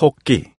토끼.